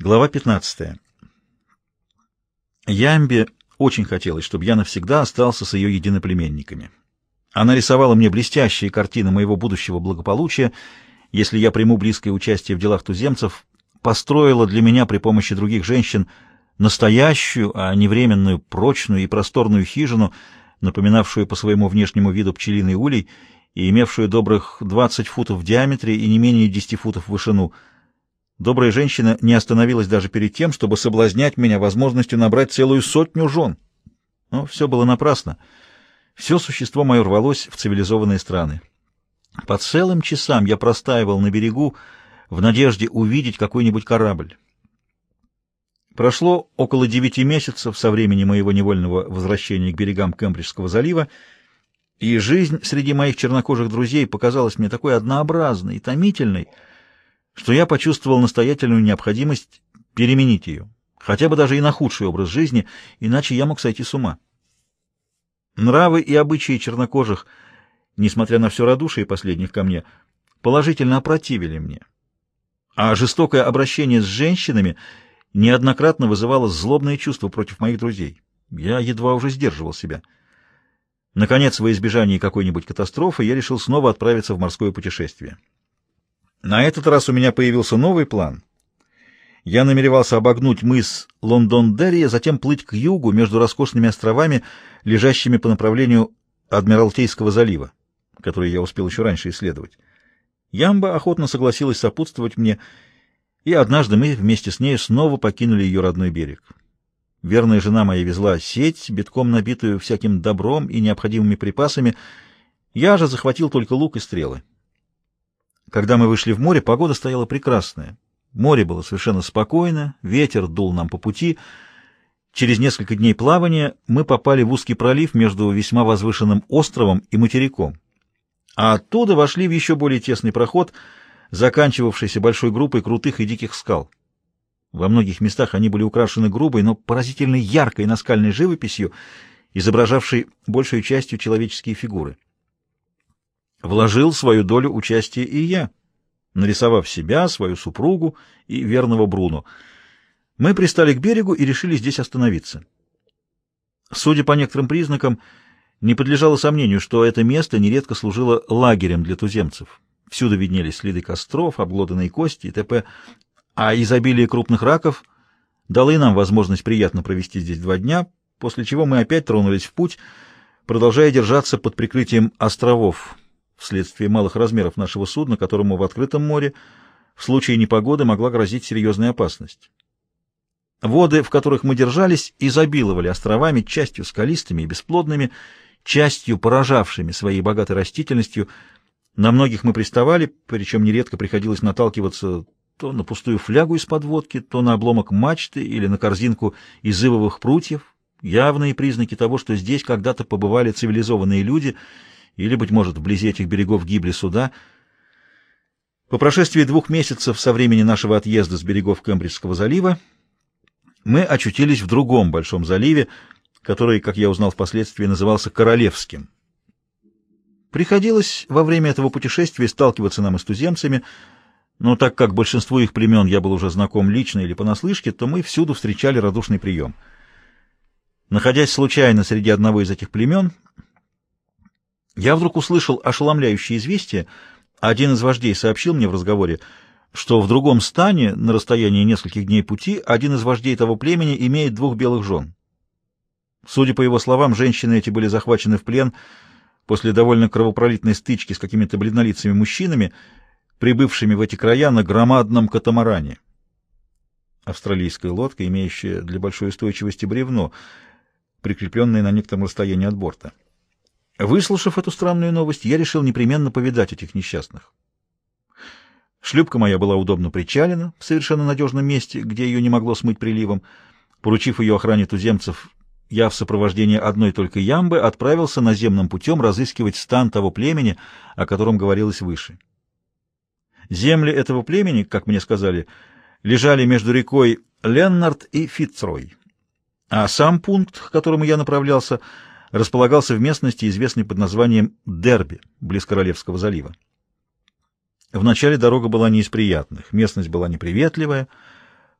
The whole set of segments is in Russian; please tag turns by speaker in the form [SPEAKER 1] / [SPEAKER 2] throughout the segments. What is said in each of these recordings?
[SPEAKER 1] Глава 15. Ямбе очень хотелось, чтобы я навсегда остался с ее единоплеменниками. Она рисовала мне блестящие картины моего будущего благополучия, если я приму близкое участие в делах туземцев, построила для меня при помощи других женщин настоящую, а не временную, прочную и просторную хижину, напоминавшую по своему внешнему виду пчелиный улей и имевшую добрых 20 футов в диаметре и не менее 10 футов в вышину – Добрая женщина не остановилась даже перед тем, чтобы соблазнять меня возможностью набрать целую сотню жен. Но все было напрасно. Все существо мое рвалось в цивилизованные страны. По целым часам я простаивал на берегу в надежде увидеть какой-нибудь корабль. Прошло около девяти месяцев со времени моего невольного возвращения к берегам Кембриджского залива, и жизнь среди моих чернокожих друзей показалась мне такой однообразной и томительной, что я почувствовал настоятельную необходимость переменить ее, хотя бы даже и на худший образ жизни, иначе я мог сойти с ума. Нравы и обычаи чернокожих, несмотря на все радушие последних ко мне, положительно опротивили мне. А жестокое обращение с женщинами неоднократно вызывало злобные чувства против моих друзей. Я едва уже сдерживал себя. Наконец, во избежание какой-нибудь катастрофы, я решил снова отправиться в морское путешествие. На этот раз у меня появился новый план. Я намеревался обогнуть мыс Лондон-Дерри, затем плыть к югу между роскошными островами, лежащими по направлению Адмиралтейского залива, который я успел еще раньше исследовать. Ямба охотно согласилась сопутствовать мне, и однажды мы вместе с нею снова покинули ее родной берег. Верная жена моя везла сеть, битком набитую всяким добром и необходимыми припасами. Я же захватил только лук и стрелы. Когда мы вышли в море, погода стояла прекрасная. Море было совершенно спокойно, ветер дул нам по пути. Через несколько дней плавания мы попали в узкий пролив между весьма возвышенным островом и материком. А оттуда вошли в еще более тесный проход, заканчивавшийся большой группой крутых и диких скал. Во многих местах они были украшены грубой, но поразительно яркой наскальной живописью, изображавшей большей частью человеческие фигуры вложил свою долю участия и я, нарисовав себя, свою супругу и верного Бруно. Мы пристали к берегу и решили здесь остановиться. Судя по некоторым признакам, не подлежало сомнению, что это место нередко служило лагерем для туземцев. Всюду виднелись следы костров, обглоданные кости и т.п., а изобилие крупных раков дало и нам возможность приятно провести здесь два дня, после чего мы опять тронулись в путь, продолжая держаться под прикрытием островов, вследствие малых размеров нашего судна, которому в открытом море в случае непогоды могла грозить серьезная опасность. Воды, в которых мы держались, изобиловали островами, частью скалистыми и бесплодными, частью поражавшими своей богатой растительностью. На многих мы приставали, причем нередко приходилось наталкиваться то на пустую флягу из-под водки, то на обломок мачты или на корзинку из ивовых прутьев, явные признаки того, что здесь когда-то побывали цивилизованные люди — или, быть может, вблизи этих берегов гибли суда. По прошествии двух месяцев со времени нашего отъезда с берегов Кембриджского залива мы очутились в другом большом заливе, который, как я узнал впоследствии, назывался Королевским. Приходилось во время этого путешествия сталкиваться нам и с туземцами, но так как большинству их племен я был уже знаком лично или понаслышке, то мы всюду встречали радушный прием. Находясь случайно среди одного из этих племен, я вдруг услышал ошеломляющее известие. Один из вождей сообщил мне в разговоре, что в другом стане, на расстоянии нескольких дней пути, один из вождей того племени имеет двух белых жен. Судя по его словам, женщины эти были захвачены в плен после довольно кровопролитной стычки с какими-то бледнолицами мужчинами, прибывшими в эти края на громадном катамаране. Австралийская лодка, имеющая для большой устойчивости бревно, прикрепленное на некотором расстоянии от борта. Выслушав эту странную новость, я решил непременно повидать этих несчастных. Шлюпка моя была удобно причалена в совершенно надежном месте, где ее не могло смыть приливом. Поручив ее охране туземцев, я в сопровождении одной только ямбы отправился наземным путем разыскивать стан того племени, о котором говорилось выше. Земли этого племени, как мне сказали, лежали между рекой Леннард и Фитцрой, а сам пункт, к которому я направлялся, располагался в местности, известной под названием Дерби, близ Королевского залива. Вначале дорога была не из приятных, местность была неприветливая,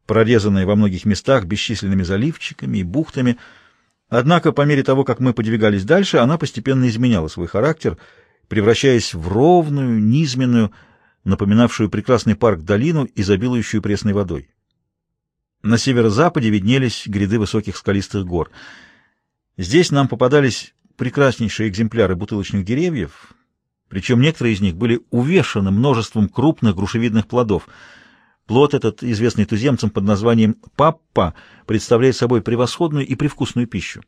[SPEAKER 1] прорезанная во многих местах бесчисленными заливчиками и бухтами. Однако, по мере того, как мы подвигались дальше, она постепенно изменяла свой характер, превращаясь в ровную, низменную, напоминавшую прекрасный парк долину, изобилующую пресной водой. На северо-западе виднелись гряды высоких скалистых гор. Здесь нам попадались прекраснейшие экземпляры бутылочных деревьев, причем некоторые из них были увешаны множеством крупных грушевидных плодов. Плод этот, известный туземцам под названием паппа, представляет собой превосходную и привкусную пищу.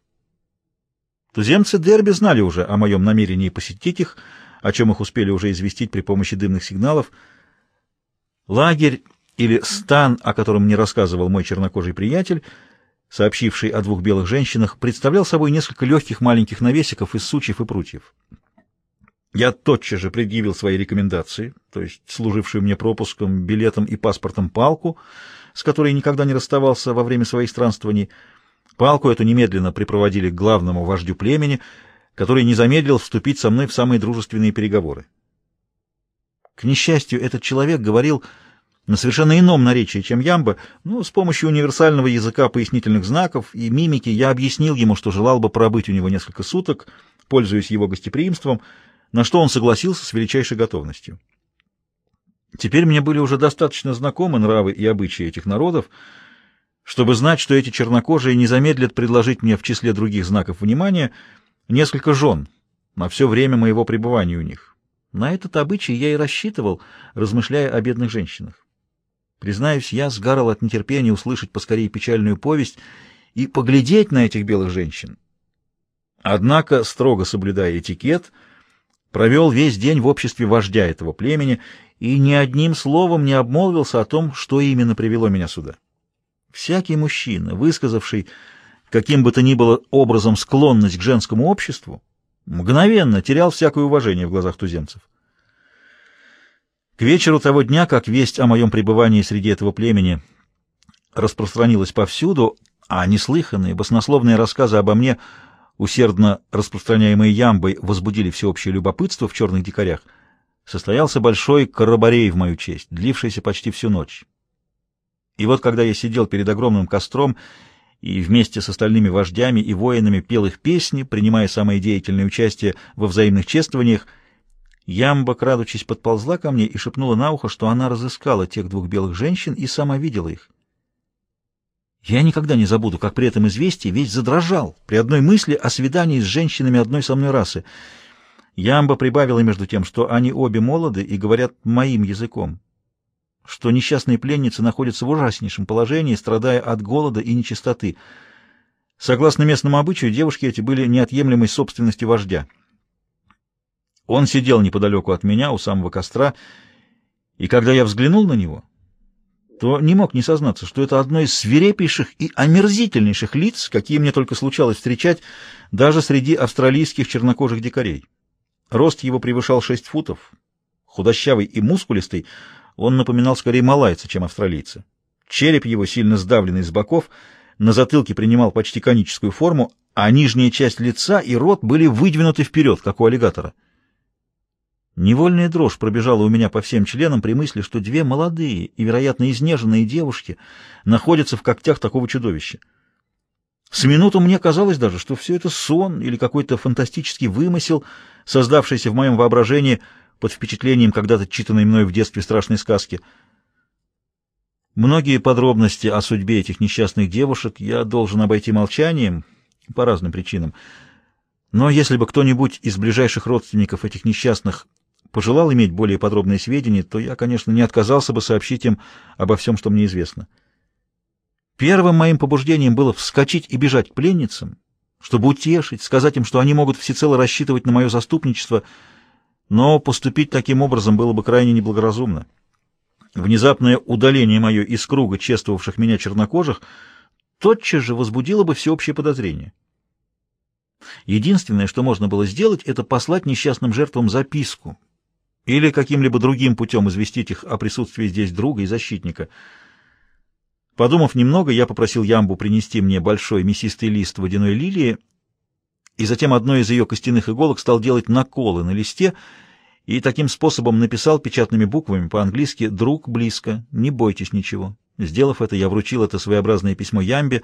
[SPEAKER 1] Туземцы Дерби знали уже о моем намерении посетить их, о чем их успели уже известить при помощи дымных сигналов. Лагерь или стан, о котором мне рассказывал мой чернокожий приятель, сообщивший о двух белых женщинах, представлял собой несколько легких маленьких навесиков из сучьев и прутьев. Я тотчас же предъявил свои рекомендации, то есть служившую мне пропуском, билетом и паспортом палку, с которой никогда не расставался во время своих странствований. Палку эту немедленно припроводили к главному вождю племени, который не замедлил вступить со мной в самые дружественные переговоры. К несчастью, этот человек говорил на совершенно ином наречии, чем Ямба, но с помощью универсального языка пояснительных знаков и мимики я объяснил ему, что желал бы пробыть у него несколько суток, пользуясь его гостеприимством, на что он согласился с величайшей готовностью. Теперь мне были уже достаточно знакомы нравы и обычаи этих народов, чтобы знать, что эти чернокожие не замедлят предложить мне в числе других знаков внимания несколько жен на все время моего пребывания у них. На этот обычай я и рассчитывал, размышляя о бедных женщинах. Признаюсь, я сгорал от нетерпения услышать поскорее печальную повесть и поглядеть на этих белых женщин. Однако, строго соблюдая этикет, — провел весь день в обществе вождя этого племени и ни одним словом не обмолвился о том, что именно привело меня сюда. Всякий мужчина, высказавший каким бы то ни было образом склонность к женскому обществу, мгновенно терял всякое уважение в глазах туземцев. К вечеру того дня, как весть о моем пребывании среди этого племени распространилась повсюду, а неслыханные баснословные рассказы обо мне — усердно распространяемые ямбой, возбудили всеобщее любопытство в черных дикарях, состоялся большой карабарей в мою честь, длившийся почти всю ночь. И вот когда я сидел перед огромным костром и вместе с остальными вождями и воинами пел их песни, принимая самое деятельное участие во взаимных чествованиях, Ямба, крадучись, подползла ко мне и шепнула на ухо, что она разыскала тех двух белых женщин и сама видела их. Я никогда не забуду, как при этом известии весь задрожал при одной мысли о свидании с женщинами одной со мной расы. Ямба прибавила между тем, что они обе молоды и говорят моим языком, что несчастные пленницы находятся в ужаснейшем положении, страдая от голода и нечистоты. Согласно местному обычаю, девушки эти были неотъемлемой собственностью вождя. Он сидел неподалеку от меня, у самого костра, и когда я взглянул на него, то не мог не сознаться, что это одно из свирепейших и омерзительнейших лиц, какие мне только случалось встречать даже среди австралийских чернокожих дикарей. Рост его превышал шесть футов. Худощавый и мускулистый, он напоминал скорее малайца, чем австралийца. Череп его, сильно сдавленный с боков, на затылке принимал почти коническую форму, а нижняя часть лица и рот были выдвинуты вперед, как у аллигатора. Невольная дрожь пробежала у меня по всем членам при мысли, что две молодые и, вероятно, изнеженные девушки находятся в когтях такого чудовища. С минуту мне казалось даже, что все это сон или какой-то фантастический вымысел, создавшийся в моем воображении под впечатлением когда-то читанной мной в детстве страшной сказки. Многие подробности о судьбе этих несчастных девушек я должен обойти молчанием по разным причинам. Но если бы кто-нибудь из ближайших родственников этих несчастных пожелал иметь более подробные сведения, то я, конечно, не отказался бы сообщить им обо всем, что мне известно. Первым моим побуждением было вскочить и бежать к пленницам, чтобы утешить, сказать им, что они могут всецело рассчитывать на мое заступничество, но поступить таким образом было бы крайне неблагоразумно. Внезапное удаление мое из круга чествовавших меня чернокожих тотчас же возбудило бы всеобщее подозрение. Единственное, что можно было сделать, это послать несчастным жертвам записку, или каким-либо другим путем известить их о присутствии здесь друга и защитника. Подумав немного, я попросил Ямбу принести мне большой мясистый лист водяной лилии, и затем одной из ее костяных иголок стал делать наколы на листе, и таким способом написал печатными буквами по-английски «Друг близко, не бойтесь ничего». Сделав это, я вручил это своеобразное письмо Ямбе,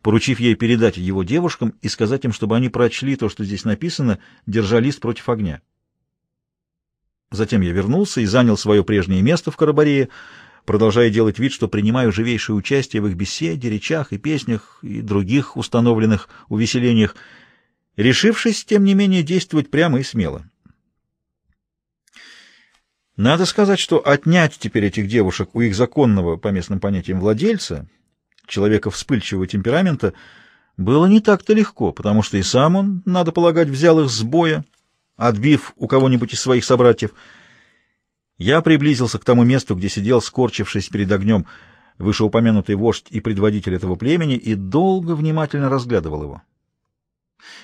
[SPEAKER 1] поручив ей передать его девушкам и сказать им, чтобы они прочли то, что здесь написано, держа лист против огня. Затем я вернулся и занял свое прежнее место в Карабарее, продолжая делать вид, что принимаю живейшее участие в их беседе, речах и песнях и других установленных увеселениях, решившись, тем не менее, действовать прямо и смело. Надо сказать, что отнять теперь этих девушек у их законного, по местным понятиям, владельца, человека вспыльчивого темперамента, было не так-то легко, потому что и сам он, надо полагать, взял их с боя, отбив у кого-нибудь из своих собратьев. Я приблизился к тому месту, где сидел, скорчившись перед огнем, вышеупомянутый вождь и предводитель этого племени, и долго внимательно разглядывал его.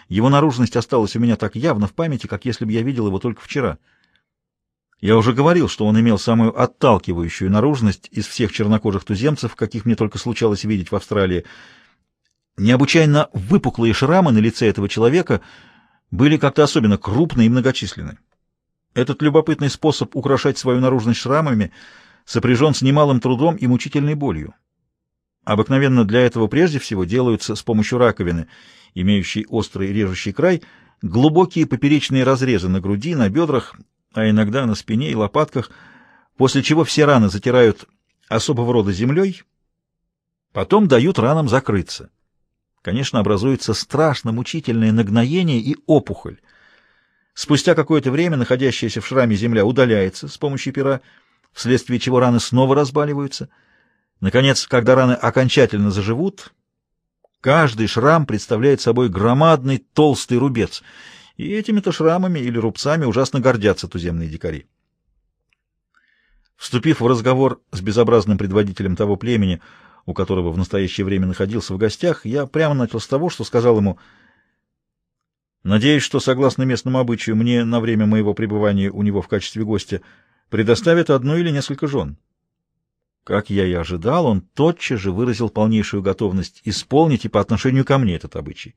[SPEAKER 1] Его наружность осталась у меня так явно в памяти, как если бы я видел его только вчера. Я уже говорил, что он имел самую отталкивающую наружность из всех чернокожих туземцев, каких мне только случалось видеть в Австралии. Необычайно выпуклые шрамы на лице этого человека были как-то особенно крупные и многочисленны. Этот любопытный способ украшать свою наружность шрамами сопряжен с немалым трудом и мучительной болью. Обыкновенно для этого прежде всего делаются с помощью раковины, имеющей острый режущий край, глубокие поперечные разрезы на груди, на бедрах а иногда на спине и лопатках, после чего все раны затирают особого рода землей, потом дают ранам закрыться. Конечно, образуется страшно мучительное нагноение и опухоль. Спустя какое-то время находящаяся в шраме земля удаляется с помощью пера, вследствие чего раны снова разбаливаются. Наконец, когда раны окончательно заживут, каждый шрам представляет собой громадный толстый рубец — и этими-то шрамами или рубцами ужасно гордятся туземные дикари. Вступив в разговор с безобразным предводителем того племени, у которого в настоящее время находился в гостях, я прямо начал с того, что сказал ему «Надеюсь, что, согласно местному обычаю, мне на время моего пребывания у него в качестве гостя предоставят одну или несколько жен». Как я и ожидал, он тотчас же выразил полнейшую готовность исполнить и по отношению ко мне этот обычай.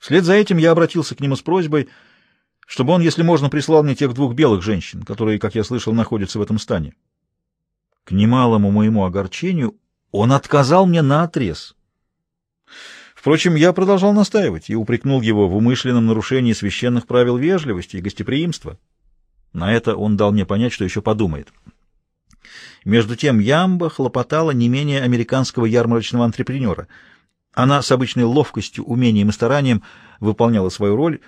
[SPEAKER 1] Вслед за этим я обратился к нему с просьбой, чтобы он, если можно, прислал мне тех двух белых женщин, которые, как я слышал, находятся в этом стане. К немалому моему огорчению он отказал мне на отрез. Впрочем, я продолжал настаивать и упрекнул его в умышленном нарушении священных правил вежливости и гостеприимства. На это он дал мне понять, что еще подумает. Между тем Ямба хлопотала не менее американского ярмарочного антрепренера — она с обычной ловкостью, умением и старанием выполняла свою роль,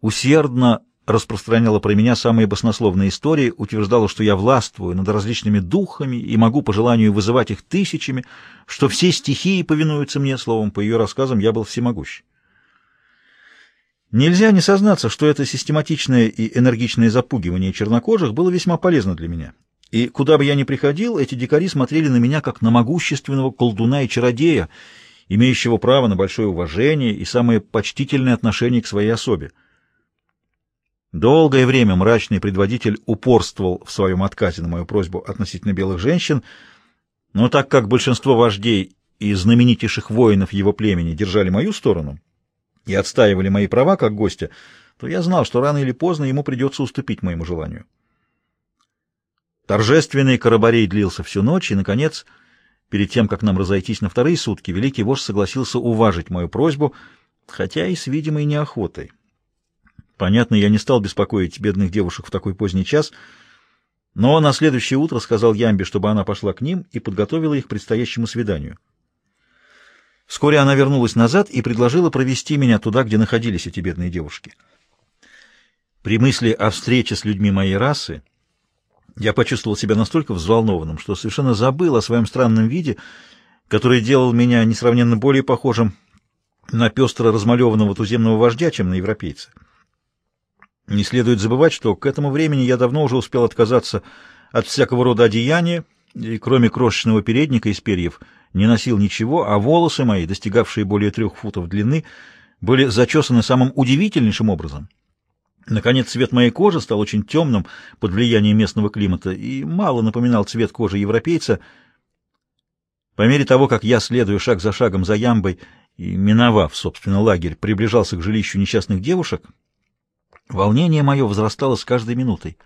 [SPEAKER 1] усердно распространяла про меня самые баснословные истории, утверждала, что я властвую над различными духами и могу по желанию вызывать их тысячами, что все стихии повинуются мне, словом, по ее рассказам я был всемогущ. Нельзя не сознаться, что это систематичное и энергичное запугивание чернокожих было весьма полезно для меня. И куда бы я ни приходил, эти дикари смотрели на меня как на могущественного колдуна и чародея, имеющего право на большое уважение и самое почтительное отношение к своей особе. Долгое время мрачный предводитель упорствовал в своем отказе на мою просьбу относительно белых женщин, но так как большинство вождей и знаменитейших воинов его племени держали мою сторону и отстаивали мои права как гостя, то я знал, что рано или поздно ему придется уступить моему желанию. Торжественный карабарей длился всю ночь, и, наконец, Перед тем, как нам разойтись на вторые сутки, великий вождь согласился уважить мою просьбу, хотя и с видимой неохотой. Понятно, я не стал беспокоить бедных девушек в такой поздний час, но на следующее утро сказал Ямбе, чтобы она пошла к ним и подготовила их к предстоящему свиданию. Вскоре она вернулась назад и предложила провести меня туда, где находились эти бедные девушки. При мысли о встрече с людьми моей расы я почувствовал себя настолько взволнованным, что совершенно забыл о своем странном виде, который делал меня несравненно более похожим на пестро размалеванного туземного вождя, чем на европейца. Не следует забывать, что к этому времени я давно уже успел отказаться от всякого рода одеяния, и кроме крошечного передника из перьев не носил ничего, а волосы мои, достигавшие более трех футов длины, были зачесаны самым удивительнейшим образом — Наконец, цвет моей кожи стал очень темным под влиянием местного климата и мало напоминал цвет кожи европейца. По мере того, как я, следуя шаг за шагом за ямбой и, миновав, собственно, лагерь, приближался к жилищу несчастных девушек, волнение мое возрастало с каждой минутой.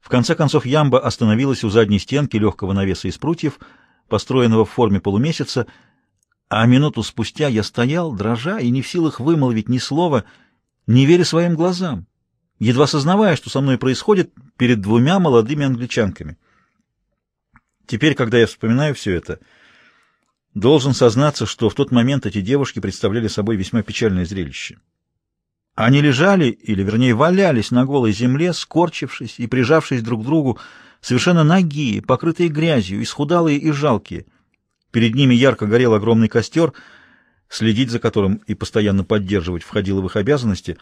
[SPEAKER 1] В конце концов Ямба остановилась у задней стенки легкого навеса из прутьев, построенного в форме полумесяца, а минуту спустя я стоял, дрожа, и не в силах вымолвить ни слова, не веря своим глазам, едва сознавая, что со мной происходит перед двумя молодыми англичанками. Теперь, когда я вспоминаю все это, должен сознаться, что в тот момент эти девушки представляли собой весьма печальное зрелище. Они лежали, или вернее валялись на голой земле, скорчившись и прижавшись друг к другу, совершенно нагие, покрытые грязью, исхудалые и жалкие. Перед ними ярко горел огромный костер, следить за которым и постоянно поддерживать входило в их обязанности.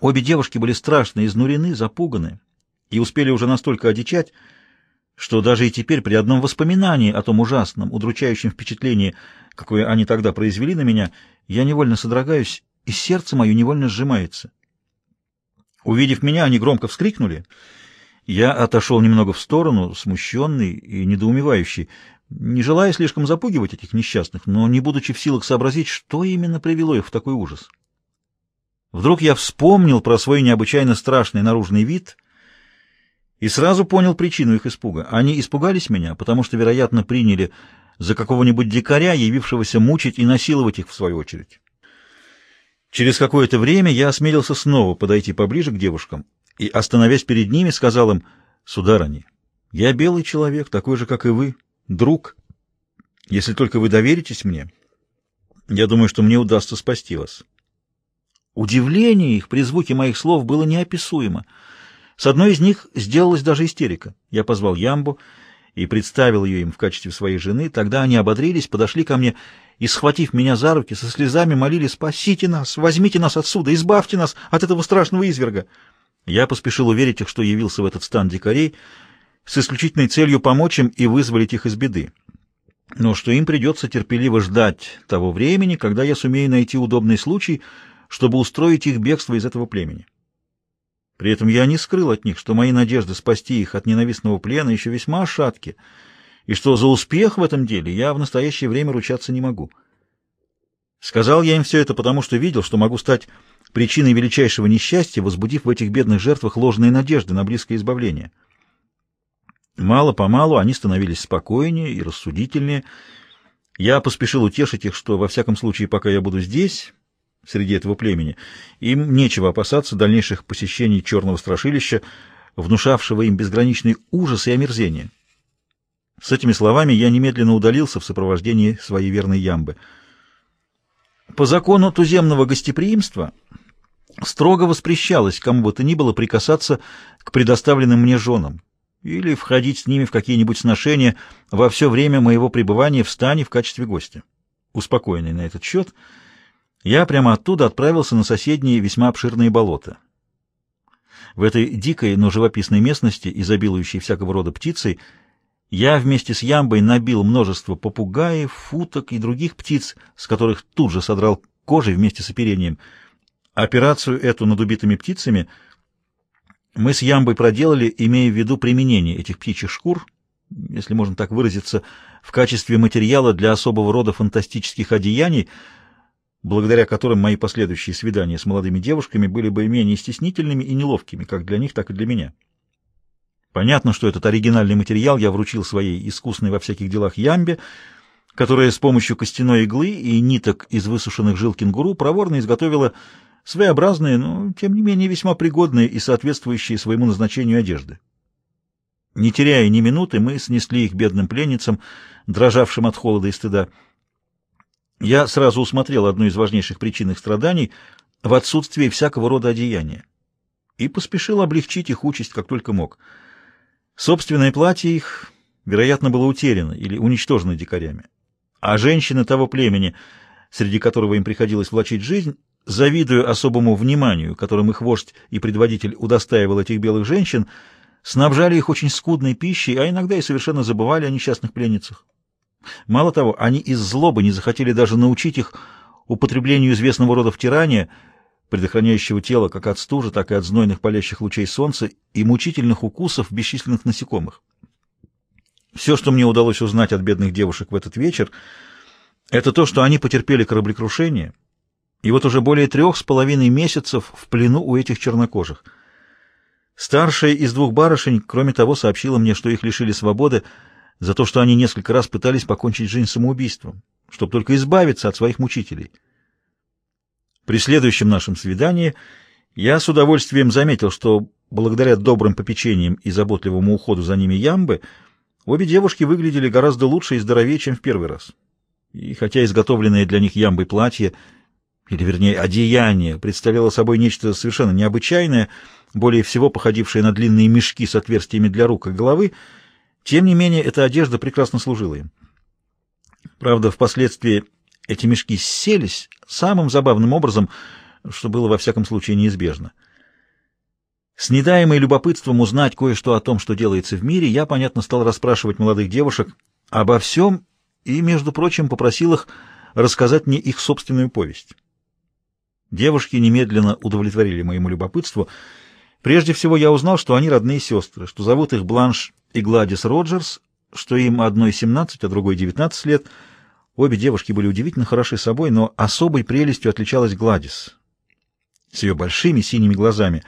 [SPEAKER 1] Обе девушки были страшно изнурены, запуганы и успели уже настолько одичать, что даже и теперь при одном воспоминании о том ужасном, удручающем впечатлении, какое они тогда произвели на меня, я невольно содрогаюсь и сердце мое невольно сжимается. Увидев меня, они громко вскрикнули. Я отошел немного в сторону, смущенный и недоумевающий, не желая слишком запугивать этих несчастных, но не будучи в силах сообразить, что именно привело их в такой ужас. Вдруг я вспомнил про свой необычайно страшный наружный вид и сразу понял причину их испуга. Они испугались меня, потому что, вероятно, приняли за какого-нибудь дикаря, явившегося мучить и насиловать их в свою очередь. Через какое-то время я осмелился снова подойти поближе к девушкам и, остановясь перед ними, сказал им, «Сударыни, я белый человек, такой же, как и вы, друг. Если только вы доверитесь мне, я думаю, что мне удастся спасти вас». Удивление их при звуке моих слов было неописуемо. С одной из них сделалась даже истерика. Я позвал Ямбу и представил ее им в качестве своей жены. Тогда они ободрились, подошли ко мне и, схватив меня за руки, со слезами молили «Спасите нас! Возьмите нас отсюда! Избавьте нас от этого страшного изверга!» Я поспешил уверить их, что явился в этот стан дикарей с исключительной целью помочь им и вызволить их из беды, но что им придется терпеливо ждать того времени, когда я сумею найти удобный случай, чтобы устроить их бегство из этого племени. При этом я не скрыл от них, что мои надежды спасти их от ненавистного плена еще весьма шатки — и что за успех в этом деле я в настоящее время ручаться не могу. Сказал я им все это потому, что видел, что могу стать причиной величайшего несчастья, возбудив в этих бедных жертвах ложные надежды на близкое избавление. Мало-помалу они становились спокойнее и рассудительнее. Я поспешил утешить их, что, во всяком случае, пока я буду здесь, среди этого племени, им нечего опасаться дальнейших посещений черного страшилища, внушавшего им безграничный ужас и омерзение. С этими словами я немедленно удалился в сопровождении своей верной ямбы. По закону туземного гостеприимства строго воспрещалось кому бы то ни было прикасаться к предоставленным мне женам или входить с ними в какие-нибудь сношения во все время моего пребывания в стане в качестве гостя. Успокоенный на этот счет, я прямо оттуда отправился на соседние весьма обширные болота. В этой дикой, но живописной местности, изобилующей всякого рода птицей, я вместе с Ямбой набил множество попугаев, футок и других птиц, с которых тут же содрал кожей вместе с оперением. Операцию эту над убитыми птицами мы с Ямбой проделали, имея в виду применение этих птичьих шкур, если можно так выразиться, в качестве материала для особого рода фантастических одеяний, благодаря которым мои последующие свидания с молодыми девушками были бы менее стеснительными и неловкими, как для них, так и для меня. Понятно, что этот оригинальный материал я вручил своей искусной во всяких делах ямбе, которая с помощью костяной иглы и ниток из высушенных жил кенгуру проворно изготовила своеобразные, но, тем не менее, весьма пригодные и соответствующие своему назначению одежды. Не теряя ни минуты, мы снесли их бедным пленницам, дрожавшим от холода и стыда. Я сразу усмотрел одну из важнейших причин их страданий в отсутствии всякого рода одеяния и поспешил облегчить их участь как только мог — Собственное платье их, вероятно, было утеряно или уничтожено дикарями. А женщины того племени, среди которого им приходилось влачить жизнь, завидуя особому вниманию, которым их вождь и предводитель удостаивал этих белых женщин, снабжали их очень скудной пищей, а иногда и совершенно забывали о несчастных пленницах. Мало того, они из злобы не захотели даже научить их употреблению известного рода втирания — предохраняющего тело как от стужи, так и от знойных палящих лучей солнца и мучительных укусов бесчисленных насекомых. Все, что мне удалось узнать от бедных девушек в этот вечер, это то, что они потерпели кораблекрушение, и вот уже более трех с половиной месяцев в плену у этих чернокожих. Старшая из двух барышень, кроме того, сообщила мне, что их лишили свободы за то, что они несколько раз пытались покончить жизнь самоубийством, чтобы только избавиться от своих мучителей. При следующем нашем свидании я с удовольствием заметил, что благодаря добрым попечениям и заботливому уходу за ними ямбы, обе девушки выглядели гораздо лучше и здоровее, чем в первый раз. И хотя изготовленное для них ямбой платье, или вернее одеяние, представляло собой нечто совершенно необычайное — более всего походившие на длинные мешки с отверстиями для рук и головы, тем не менее эта одежда прекрасно служила им. Правда, впоследствии эти мешки селись самым забавным образом, что было во всяком случае неизбежно. С недаемой любопытством узнать кое-что о том, что делается в мире, я, понятно, стал расспрашивать молодых девушек обо всем и, между прочим, попросил их рассказать мне их собственную повесть. Девушки немедленно удовлетворили моему любопытству — Прежде всего я узнал, что они родные сестры, что зовут их Бланш и Гладис Роджерс, что им одной 17, а другой 19 лет. Обе девушки были удивительно хороши собой, но особой прелестью отличалась Гладис с ее большими синими глазами.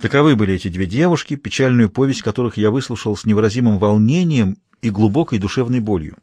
[SPEAKER 1] Таковы были эти две девушки, печальную повесть которых я выслушал с невыразимым волнением и глубокой душевной болью.